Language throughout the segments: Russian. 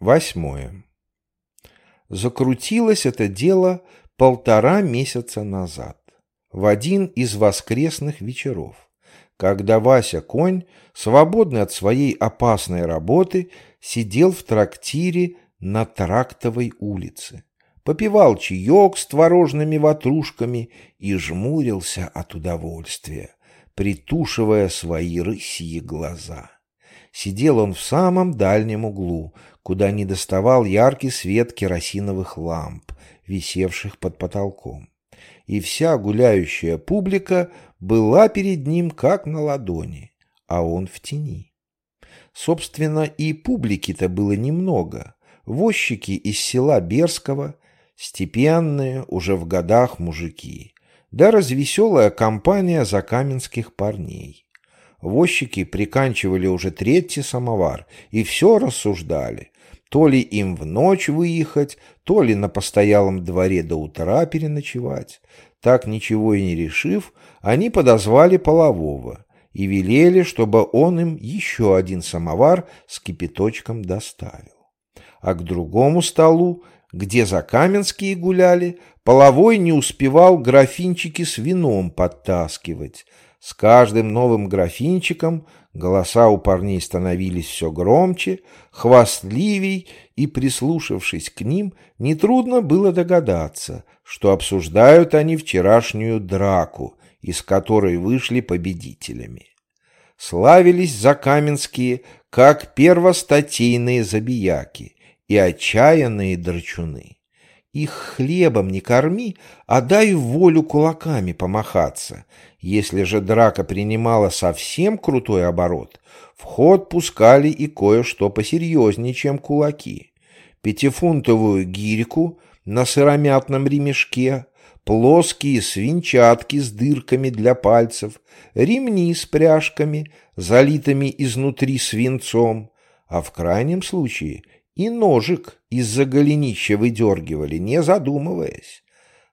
Восьмое. Закрутилось это дело полтора месяца назад, в один из воскресных вечеров, когда Вася Конь, свободный от своей опасной работы, сидел в трактире на Трактовой улице, попивал чаек с творожными ватрушками и жмурился от удовольствия, притушивая свои рысьи глаза. Сидел он в самом дальнем углу, куда не доставал яркий свет керосиновых ламп, висевших под потолком. И вся гуляющая публика была перед ним как на ладони, а он в тени. Собственно, и публики-то было немного. Возчики из села Берского, степенные, уже в годах мужики, да развеселая компания закаменских парней. Возчики приканчивали уже третий самовар и все рассуждали, то ли им в ночь выехать, то ли на постоялом дворе до утра переночевать. Так ничего и не решив, они подозвали полового и велели, чтобы он им еще один самовар с кипяточком доставил. А к другому столу, где за Каменские гуляли, половой не успевал графинчики с вином подтаскивать. С каждым новым графинчиком Голоса у парней становились все громче, хвастливей, и, прислушавшись к ним, нетрудно было догадаться, что обсуждают они вчерашнюю драку, из которой вышли победителями. Славились закаменские, как первостатейные забияки и отчаянные драчуны. Их хлебом не корми, а дай волю кулаками помахаться, если же драка принимала совсем крутой оборот, в ход пускали и кое-что посерьезнее, чем кулаки. Пятифунтовую гирьку на сыромятном ремешке, плоские свинчатки с дырками для пальцев, ремни с пряжками, залитыми изнутри свинцом, а в крайнем случае и ножик из-за голенища выдергивали, не задумываясь.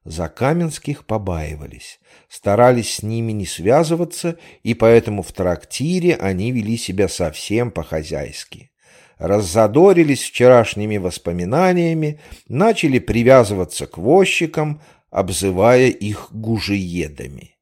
Закаменских побаивались, старались с ними не связываться, и поэтому в трактире они вели себя совсем по-хозяйски. Раззадорились вчерашними воспоминаниями, начали привязываться к возчикам, обзывая их гужеедами.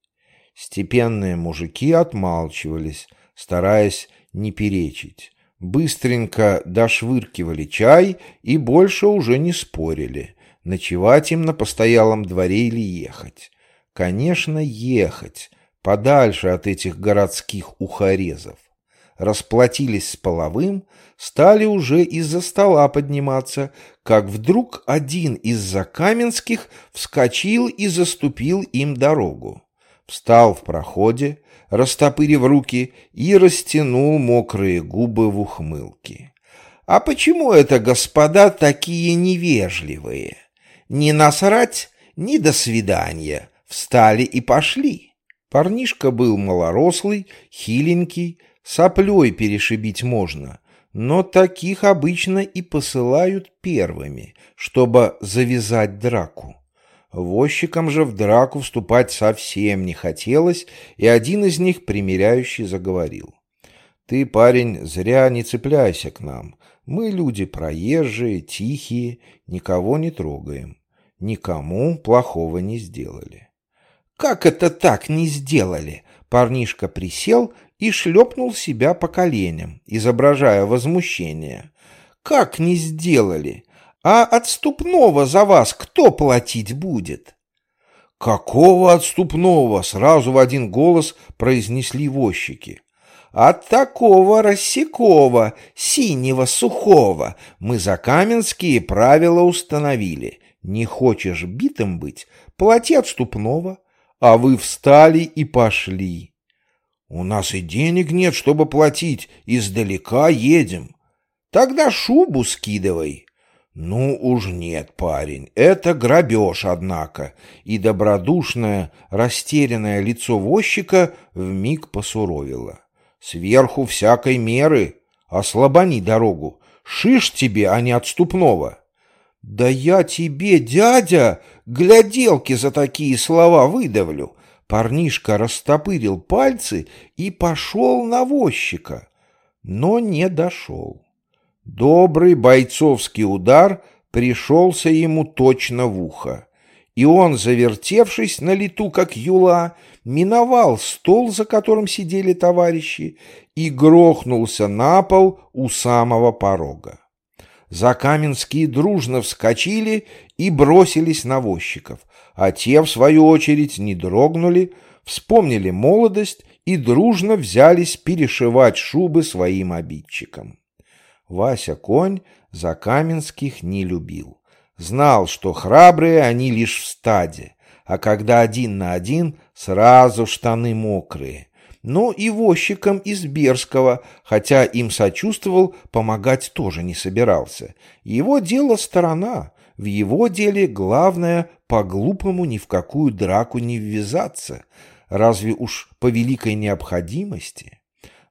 Степенные мужики отмалчивались, стараясь не перечить. Быстренько дошвыркивали чай и больше уже не спорили — ночевать им на постоялом дворе или ехать. Конечно, ехать, подальше от этих городских ухорезов. Расплатились с половым, стали уже из-за стола подниматься, как вдруг один из закаменских вскочил и заступил им дорогу. Встал в проходе, растопырив руки, и растянул мокрые губы в ухмылке. «А почему это господа такие невежливые?» Ни насрать, ни до свидания. Встали и пошли. Парнишка был малорослый, хиленький, соплей перешибить можно, но таких обычно и посылают первыми, чтобы завязать драку. Возчикам же в драку вступать совсем не хотелось, и один из них примиряющий заговорил. «Ты, парень, зря не цепляйся к нам. Мы люди проезжие, тихие, никого не трогаем никому плохого не сделали. «Как это так не сделали?» Парнишка присел и шлепнул себя по коленям, изображая возмущение. «Как не сделали? А отступного за вас кто платить будет?» «Какого отступного?» — сразу в один голос произнесли возчики. «От такого рассекого, синего, сухого, мы за каменские правила установили. Не хочешь битым быть, плати отступного, а вы встали и пошли. У нас и денег нет, чтобы платить, издалека едем. Тогда шубу скидывай. Ну уж нет, парень, это грабеж, однако, и добродушное, растерянное лицо возчика вмиг посуровило. Сверху всякой меры, ослабони дорогу, шиш тебе, а не отступного. «Да я тебе, дядя, гляделки за такие слова выдавлю!» Парнишка растопырил пальцы и пошел на возчика, но не дошел. Добрый бойцовский удар пришелся ему точно в ухо, и он, завертевшись на лету, как юла, миновал стол, за которым сидели товарищи, и грохнулся на пол у самого порога. Закаменские дружно вскочили и бросились на возчиков, а те, в свою очередь, не дрогнули, вспомнили молодость и дружно взялись перешивать шубы своим обидчикам. Вася Конь Закаменских не любил. Знал, что храбрые они лишь в стаде, а когда один на один, сразу штаны мокрые. Но и возчикам из Берского, хотя им сочувствовал, помогать тоже не собирался. Его дело сторона. В его деле главное по-глупому ни в какую драку не ввязаться, разве уж по великой необходимости.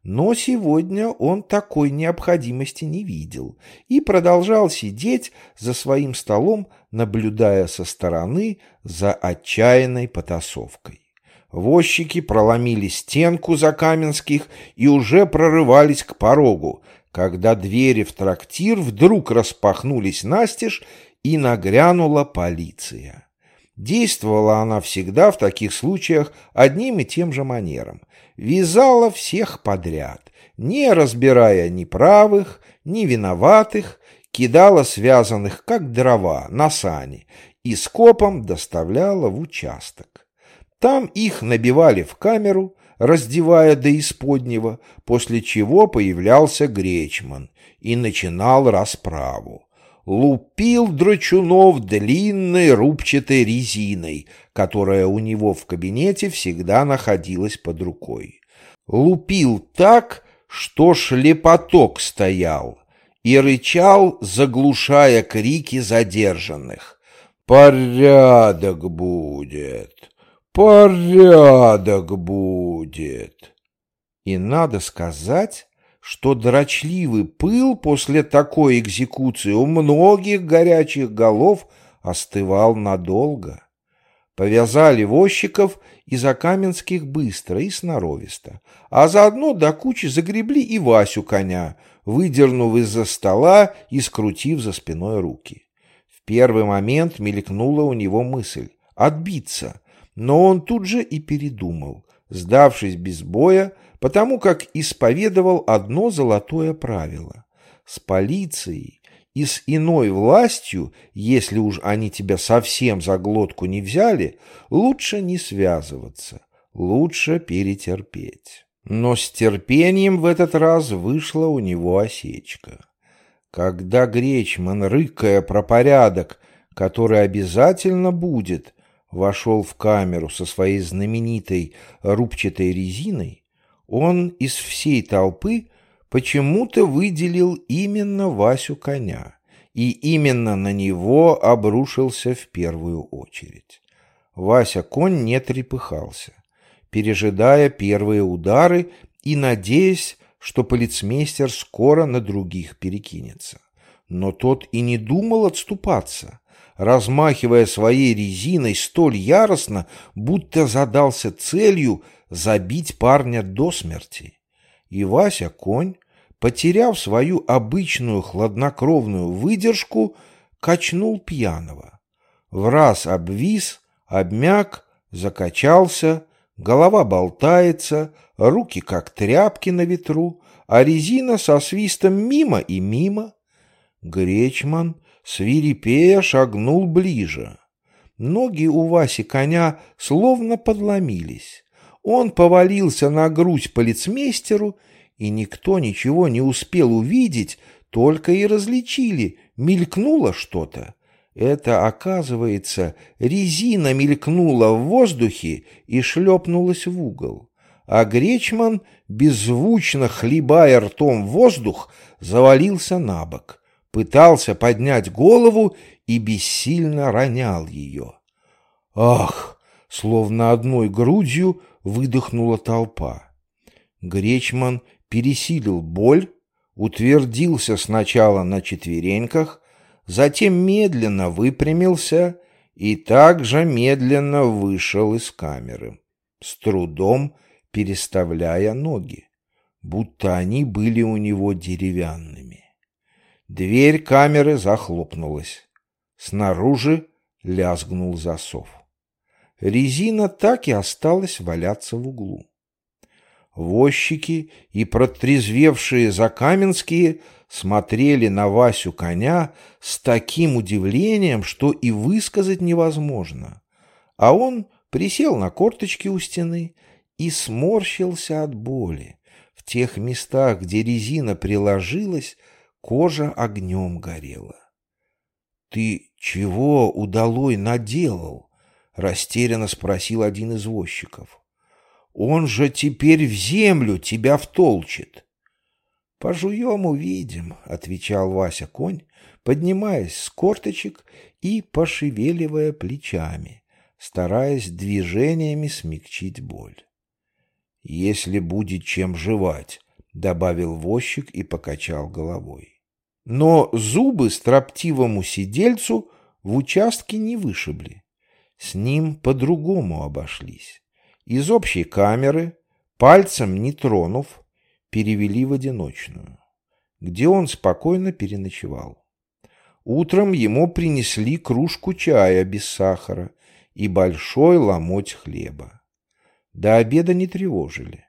Но сегодня он такой необходимости не видел и продолжал сидеть за своим столом, наблюдая со стороны за отчаянной потасовкой. Возчики проломили стенку за Каменских и уже прорывались к порогу, когда двери в трактир вдруг распахнулись настежь и нагрянула полиция. Действовала она всегда в таких случаях одним и тем же манером. Вязала всех подряд, не разбирая ни правых, ни виноватых, кидала связанных, как дрова, на сани и скопом доставляла в участок. Там их набивали в камеру, раздевая до исподнего, после чего появлялся Гречман и начинал расправу лупил Драчунов длинной рубчатой резиной, которая у него в кабинете всегда находилась под рукой. Лупил так, что шлепоток стоял, и рычал, заглушая крики задержанных. «Порядок будет! Порядок будет!» И надо сказать, что дрочливый пыл после такой экзекуции у многих горячих голов остывал надолго. Повязали возчиков и Закаменских быстро и сноровисто, а заодно до кучи загребли и Васю коня, выдернув из-за стола и скрутив за спиной руки. В первый момент мелькнула у него мысль — отбиться, но он тут же и передумал. Сдавшись без боя, потому как исповедовал одно золотое правило. С полицией и с иной властью, если уж они тебя совсем за глотку не взяли, лучше не связываться, лучше перетерпеть. Но с терпением в этот раз вышла у него осечка. Когда Гречман, рыкая про порядок, который обязательно будет, вошел в камеру со своей знаменитой рубчатой резиной, он из всей толпы почему-то выделил именно Васю коня, и именно на него обрушился в первую очередь. Вася конь не трепыхался, пережидая первые удары и надеясь, что полицмейстер скоро на других перекинется. Но тот и не думал отступаться, размахивая своей резиной столь яростно, будто задался целью забить парня до смерти. И Вася конь, потеряв свою обычную хладнокровную выдержку, качнул пьяного. В раз обвис, обмяк, закачался, голова болтается, руки как тряпки на ветру, а резина со свистом мимо и мимо. Гречман, свирепея, шагнул ближе. Ноги у Васи коня словно подломились. Он повалился на грудь полицмейстеру, и никто ничего не успел увидеть, только и различили, мелькнуло что-то. Это, оказывается, резина мелькнула в воздухе и шлепнулась в угол. А Гречман, беззвучно хлебая ртом воздух, завалился на бок, пытался поднять голову и бессильно ронял ее. Ах! Словно одной грудью выдохнула толпа. Гречман пересилил боль, утвердился сначала на четвереньках, затем медленно выпрямился и также медленно вышел из камеры, с трудом переставляя ноги, будто они были у него деревянными. Дверь камеры захлопнулась. Снаружи лязгнул засов. Резина так и осталась валяться в углу. Возчики и протрезвевшие закаменские смотрели на Васю коня с таким удивлением, что и высказать невозможно. А он присел на корточки у стены и сморщился от боли. В тех местах, где резина приложилась, кожа огнем горела. — Ты чего удалой наделал? — растерянно спросил один из возчиков. Он же теперь в землю тебя втолчит. — Пожуем, увидим, — отвечал Вася конь, поднимаясь с корточек и пошевеливая плечами, стараясь движениями смягчить боль. — Если будет чем жевать, — добавил возчик и покачал головой. Но зубы строптивому сидельцу в участке не вышибли. С ним по-другому обошлись. Из общей камеры, пальцем не тронув, перевели в одиночную, где он спокойно переночевал. Утром ему принесли кружку чая без сахара и большой ломоть хлеба. До обеда не тревожили,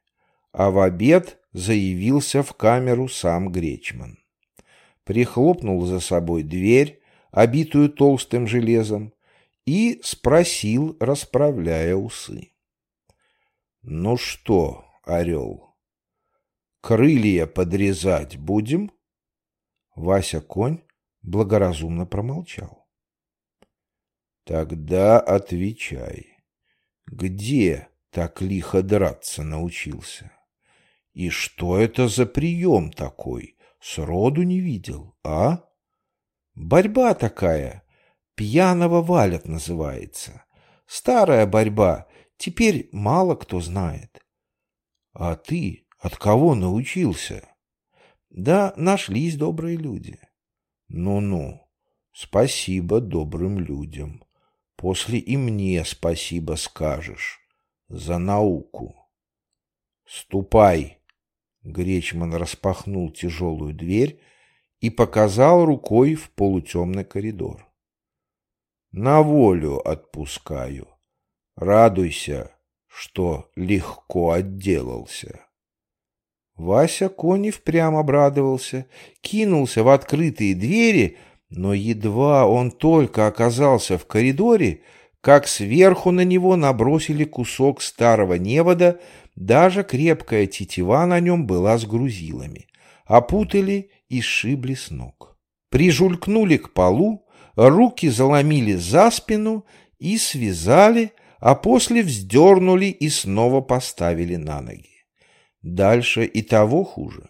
а в обед заявился в камеру сам Гречман. Прихлопнул за собой дверь, обитую толстым железом, и спросил, расправляя усы. Ну что, орел, крылья подрезать будем? Вася конь благоразумно промолчал. Тогда отвечай, где так лихо драться научился? И что это за прием такой? Сроду не видел, а? Борьба такая, пьяного валят называется. Старая борьба, теперь мало кто знает. А ты от кого научился? Да, нашлись добрые люди. Ну-ну, спасибо добрым людям. После и мне спасибо скажешь за науку. Ступай. Гречман распахнул тяжелую дверь и показал рукой в полутемный коридор. На волю отпускаю. Радуйся, что легко отделался. Вася Конев прямо обрадовался, кинулся в открытые двери, но едва он только оказался в коридоре, как сверху на него набросили кусок старого невода, даже крепкая тетива на нем была с грузилами. Опутали и сшибли с ног. Прижулькнули к полу, руки заломили за спину и связали, а после вздернули и снова поставили на ноги. Дальше и того хуже.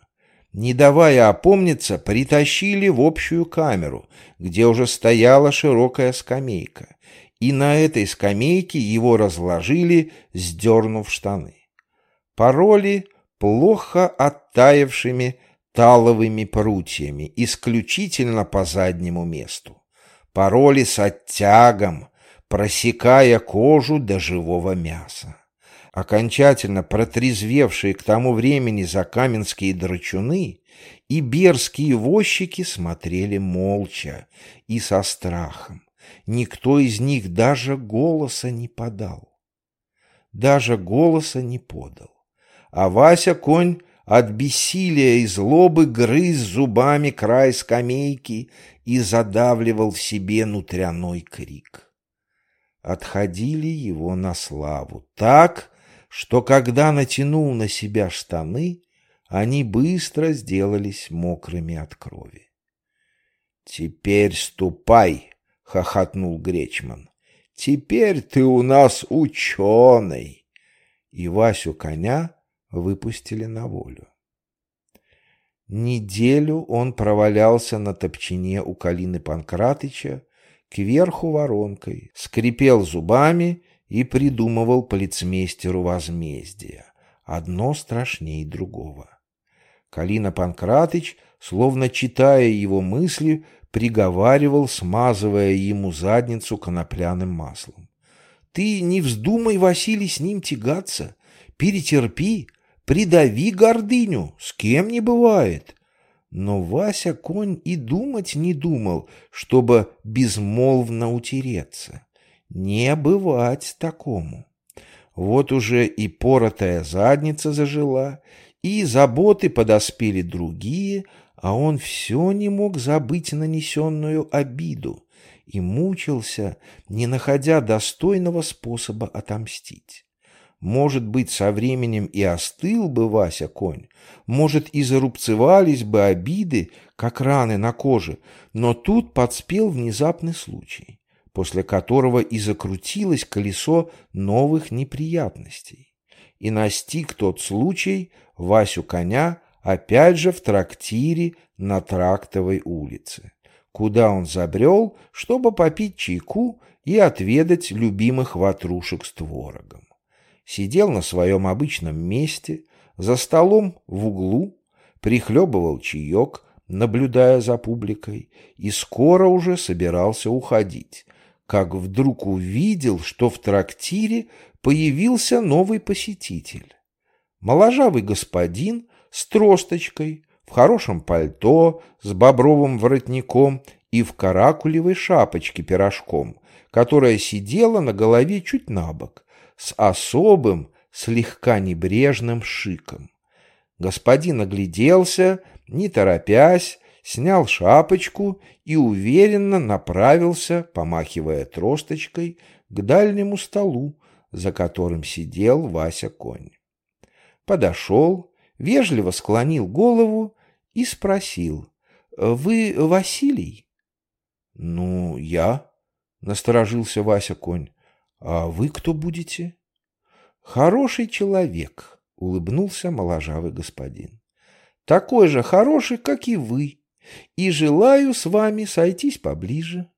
Не давая опомниться, притащили в общую камеру, где уже стояла широкая скамейка, и на этой скамейке его разложили, сдернув штаны. Пароли плохо оттаившими таловыми прутьями, исключительно по заднему месту. Пароли с оттягом, просекая кожу до живого мяса. Окончательно протрезвевшие к тому времени закаменские драчуны и берские возчики смотрели молча и со страхом. Никто из них даже голоса не подал. Даже голоса не подал. А Вася конь от бессилия и злобы грыз зубами край скамейки и задавливал в себе нутряной крик отходили его на славу так, что когда натянул на себя штаны, они быстро сделались мокрыми от крови. «Теперь ступай!» — хохотнул Гречман. «Теперь ты у нас ученый!» И Васю коня выпустили на волю. Неделю он провалялся на топчине у Калины Панкратыча, кверху воронкой, скрипел зубами и придумывал полицмейстеру возмездия, одно страшней другого. Калина Панкратыч, словно читая его мысли, приговаривал, смазывая ему задницу конопляным маслом. «Ты не вздумай, Василий, с ним тягаться. Перетерпи, придави гордыню, с кем не бывает. Но Вася конь и думать не думал, чтобы безмолвно утереться. Не бывать такому. Вот уже и поротая задница зажила, и заботы подоспели другие, а он все не мог забыть нанесенную обиду и мучился, не находя достойного способа отомстить. Может быть, со временем и остыл бы Вася конь, может, и зарубцевались бы обиды, как раны на коже, но тут подспел внезапный случай, после которого и закрутилось колесо новых неприятностей. И настиг тот случай Васю коня опять же в трактире на Трактовой улице, куда он забрел, чтобы попить чайку и отведать любимых ватрушек с творогом сидел на своем обычном месте, за столом в углу, прихлебывал чаек, наблюдая за публикой, и скоро уже собирался уходить, как вдруг увидел, что в трактире появился новый посетитель. Моложавый господин с тросточкой, в хорошем пальто, с бобровым воротником и в каракулевой шапочке пирожком, которая сидела на голове чуть набок, с особым, слегка небрежным шиком. Господин огляделся, не торопясь, снял шапочку и уверенно направился, помахивая тросточкой, к дальнему столу, за которым сидел Вася конь. Подошел, вежливо склонил голову и спросил, «Вы Василий?» «Ну, я», — насторожился Вася конь. «А вы кто будете?» «Хороший человек», — улыбнулся моложавый господин. «Такой же хороший, как и вы, и желаю с вами сойтись поближе».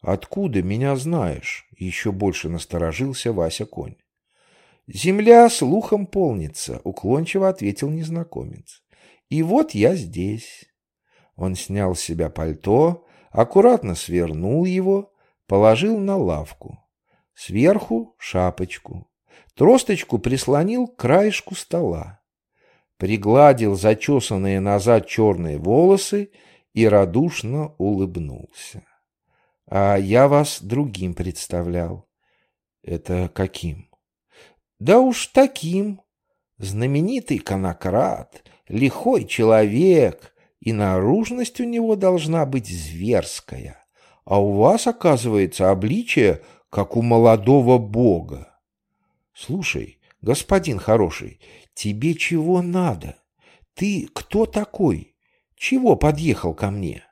«Откуда меня знаешь?» — еще больше насторожился Вася Конь. «Земля слухом полнится», — уклончиво ответил незнакомец. «И вот я здесь». Он снял с себя пальто, аккуратно свернул его, положил на лавку. Сверху шапочку. Тросточку прислонил к краешку стола. Пригладил зачесанные назад черные волосы и радушно улыбнулся. А я вас другим представлял. Это каким? Да уж таким. Знаменитый конократ, лихой человек, и наружность у него должна быть зверская. А у вас, оказывается, обличие как у молодого бога. Слушай, господин хороший, тебе чего надо? Ты кто такой? Чего подъехал ко мне?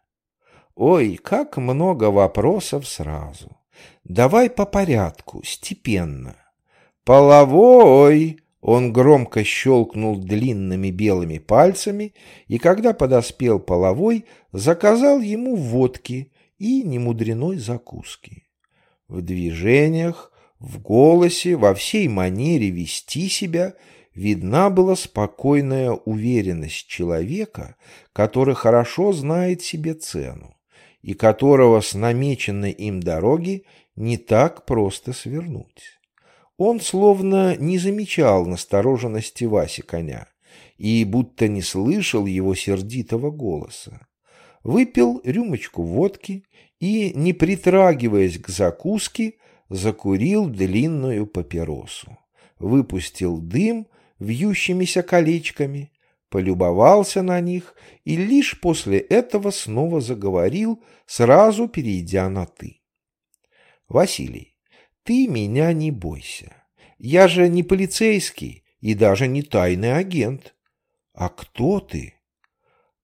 Ой, как много вопросов сразу. Давай по порядку, степенно. Половой! Он громко щелкнул длинными белыми пальцами, и когда подоспел половой, заказал ему водки и немудреной закуски в движениях, в голосе, во всей манере вести себя видна была спокойная уверенность человека, который хорошо знает себе цену и которого с намеченной им дороги не так просто свернуть. Он словно не замечал настороженности Васи коня и будто не слышал его сердитого голоса. Выпил рюмочку водки и, не притрагиваясь к закуске, закурил длинную папиросу, выпустил дым вьющимися колечками, полюбовался на них и лишь после этого снова заговорил, сразу перейдя на «ты». «Василий, ты меня не бойся. Я же не полицейский и даже не тайный агент. А кто ты?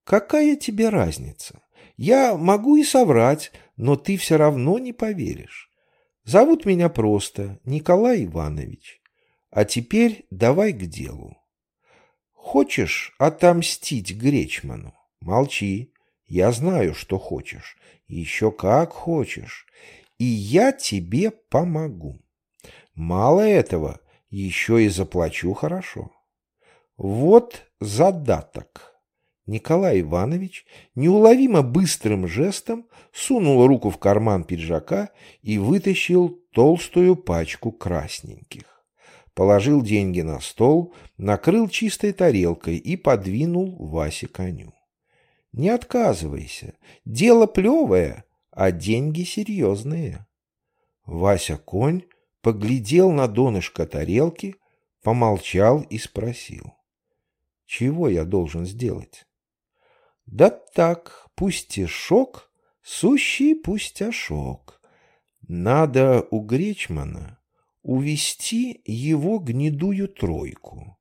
Какая тебе разница? Я могу и соврать, но ты все равно не поверишь. Зовут меня просто Николай Иванович. А теперь давай к делу. Хочешь отомстить Гречману? Молчи. Я знаю, что хочешь. Еще как хочешь. И я тебе помогу. Мало этого, еще и заплачу хорошо. Вот задаток. Николай Иванович неуловимо быстрым жестом сунул руку в карман пиджака и вытащил толстую пачку красненьких. Положил деньги на стол, накрыл чистой тарелкой и подвинул Васе коню. Не отказывайся. Дело плевое, а деньги серьезные. Вася конь поглядел на донышко тарелки, помолчал и спросил. Чего я должен сделать? Да так, пустяшок, сущий пустяшок. Надо у Гречмана увести его гнедую тройку.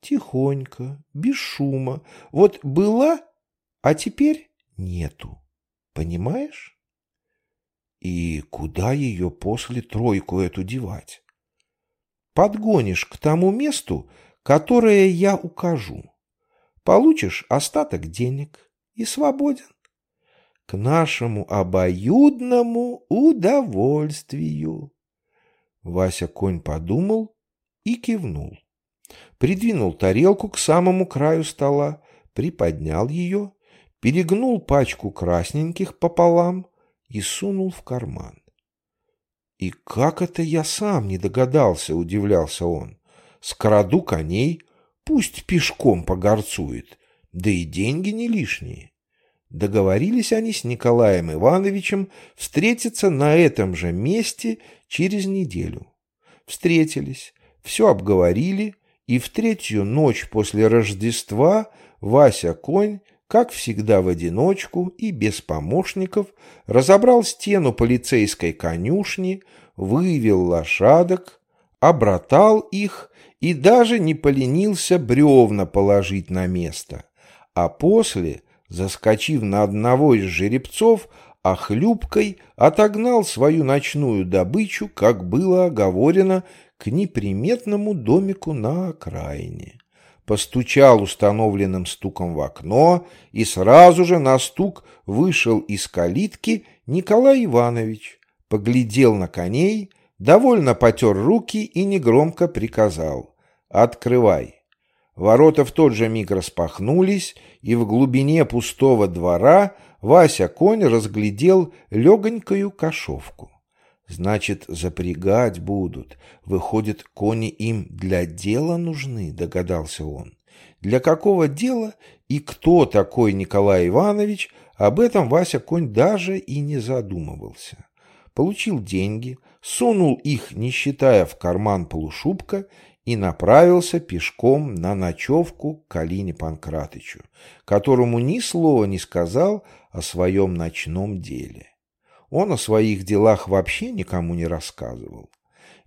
Тихонько, без шума. Вот была, а теперь нету. Понимаешь? И куда ее после тройку эту девать? Подгонишь к тому месту, которое я укажу. Получишь остаток денег и свободен. К нашему обоюдному удовольствию. Вася конь подумал и кивнул. Придвинул тарелку к самому краю стола, приподнял ее, перегнул пачку красненьких пополам и сунул в карман. «И как это я сам не догадался?» — удивлялся он. «Скраду коней, пусть пешком погорцует, да и деньги не лишние». Договорились они с Николаем Ивановичем встретиться на этом же месте через неделю. Встретились, все обговорили, и в третью ночь после Рождества Вася Конь как всегда в одиночку и без помощников, разобрал стену полицейской конюшни, вывел лошадок, обратал их и даже не поленился бревна положить на место, а после, заскочив на одного из жеребцов, охлюбкой отогнал свою ночную добычу, как было оговорено, к неприметному домику на окраине постучал установленным стуком в окно, и сразу же на стук вышел из калитки Николай Иванович, поглядел на коней, довольно потер руки и негромко приказал «Открывай». Ворота в тот же миг распахнулись, и в глубине пустого двора Вася конь разглядел легонькую кошовку. Значит, запрягать будут. Выходит, кони им для дела нужны, догадался он. Для какого дела и кто такой Николай Иванович, об этом Вася конь даже и не задумывался. Получил деньги, сунул их, не считая, в карман полушубка и направился пешком на ночевку к Алине Панкратычу, которому ни слова не сказал о своем ночном деле. Он о своих делах вообще никому не рассказывал.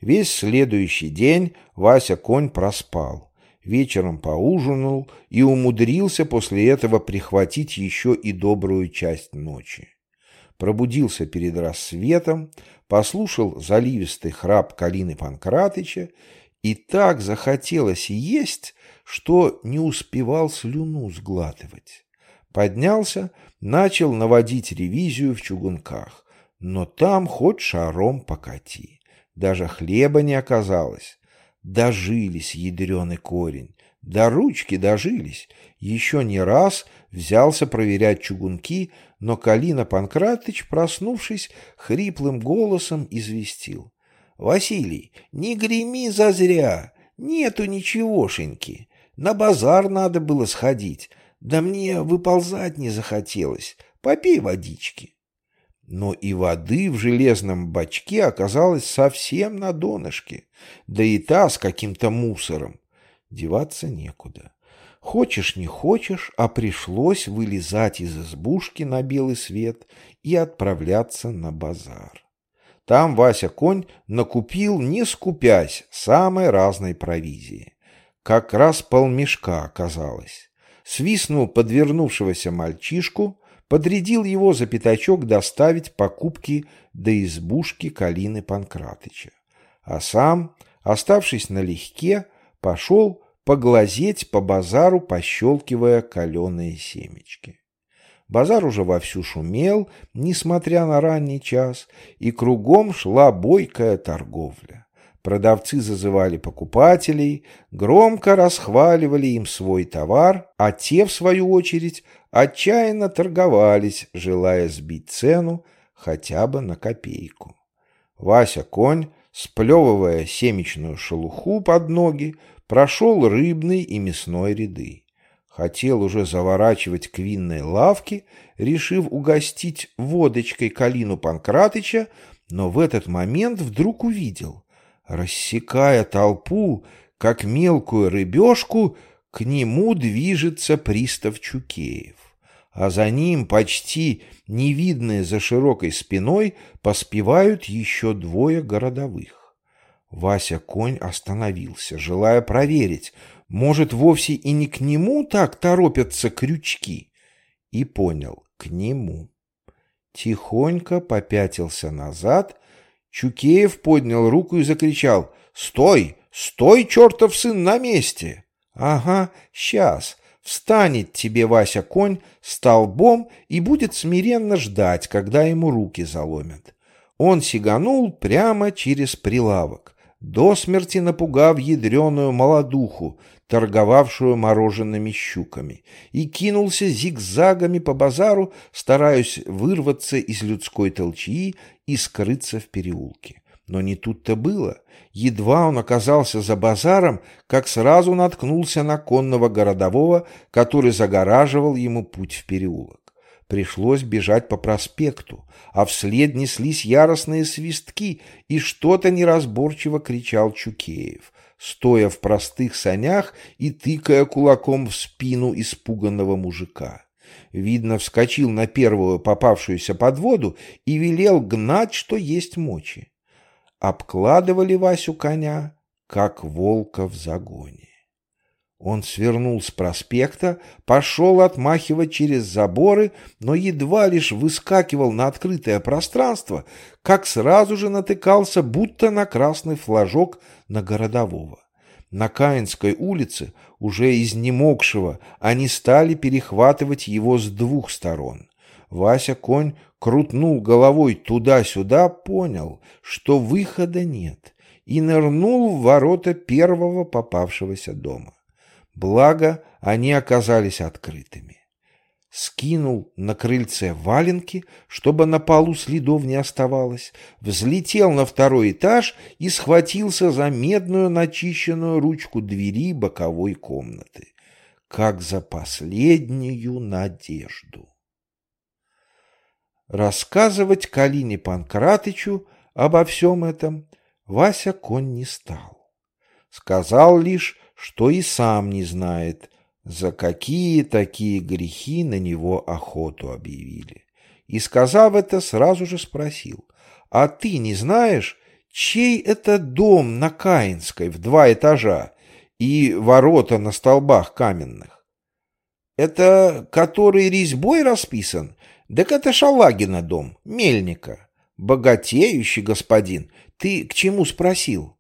Весь следующий день Вася конь проспал. Вечером поужинал и умудрился после этого прихватить еще и добрую часть ночи. Пробудился перед рассветом, послушал заливистый храп Калины Панкратыча и так захотелось есть, что не успевал слюну сглатывать. Поднялся, начал наводить ревизию в чугунках но там хоть шаром покати. Даже хлеба не оказалось. Дожились, ядреный корень. До ручки дожились. Еще не раз взялся проверять чугунки, но Калина Панкратыч, проснувшись, хриплым голосом известил. — Василий, не греми зазря, нету ничегошеньки. На базар надо было сходить, да мне выползать не захотелось. Попей водички но и воды в железном бачке оказалось совсем на донышке, да и та с каким-то мусором. Деваться некуда. Хочешь, не хочешь, а пришлось вылезать из избушки на белый свет и отправляться на базар. Там Вася Конь накупил, не скупясь, самой разной провизии. Как раз полмешка оказалось. Свистнул подвернувшегося мальчишку, подрядил его за пятачок доставить покупки до избушки Калины Панкратыча. А сам, оставшись налегке, пошел поглазеть по базару, пощелкивая каленые семечки. Базар уже вовсю шумел, несмотря на ранний час, и кругом шла бойкая торговля. Продавцы зазывали покупателей, громко расхваливали им свой товар, а те, в свою очередь, отчаянно торговались, желая сбить цену хотя бы на копейку. Вася конь, сплевывая семечную шелуху под ноги, прошел рыбный и мясной ряды. Хотел уже заворачивать к винной лавке, решив угостить водочкой Калину Панкратыча, но в этот момент вдруг увидел, рассекая толпу, как мелкую рыбешку, к нему движется пристав Чукеев, а за ним, почти невидные за широкой спиной, поспевают еще двое городовых. Вася конь остановился, желая проверить, может, вовсе и не к нему так торопятся крючки? И понял, к нему. Тихонько попятился назад. Чукеев поднял руку и закричал «Стой! Стой, чертов сын, на месте!» «Ага, сейчас!» Встанет тебе, Вася, конь столбом и будет смиренно ждать, когда ему руки заломят. Он сиганул прямо через прилавок, до смерти напугав ядреную молодуху, торговавшую мороженными щуками, и кинулся зигзагами по базару, стараясь вырваться из людской толчии и скрыться в переулке. Но не тут-то было. Едва он оказался за базаром, как сразу наткнулся на конного городового, который загораживал ему путь в переулок. Пришлось бежать по проспекту, а вслед неслись яростные свистки, и что-то неразборчиво кричал Чукеев стоя в простых санях и тыкая кулаком в спину испуганного мужика. Видно, вскочил на первую попавшуюся подводу и велел гнать, что есть мочи. Обкладывали Васю коня, как волка в загоне. Он свернул с проспекта, пошел отмахивать через заборы, но едва лишь выскакивал на открытое пространство, как сразу же натыкался будто на красный флажок на городового. На Каинской улице, уже изнемогшего, они стали перехватывать его с двух сторон. Вася конь крутнул головой туда-сюда, понял, что выхода нет, и нырнул в ворота первого попавшегося дома. Благо, они оказались открытыми. Скинул на крыльце валенки, чтобы на полу следов не оставалось, взлетел на второй этаж и схватился за медную начищенную ручку двери боковой комнаты, как за последнюю надежду. Рассказывать Калине Панкратычу обо всем этом Вася конь не стал. Сказал лишь, что и сам не знает, за какие такие грехи на него охоту объявили. И, сказав это, сразу же спросил, «А ты не знаешь, чей это дом на Каинской в два этажа и ворота на столбах каменных?» «Это который резьбой расписан? Так это Шалагина дом, мельника. Богатеющий господин. Ты к чему спросил?»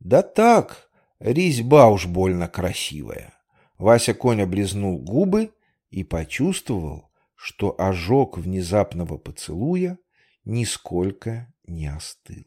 «Да так, Резьба уж больно красивая. Вася конь облизнул губы и почувствовал, что ожог внезапного поцелуя нисколько не остыл.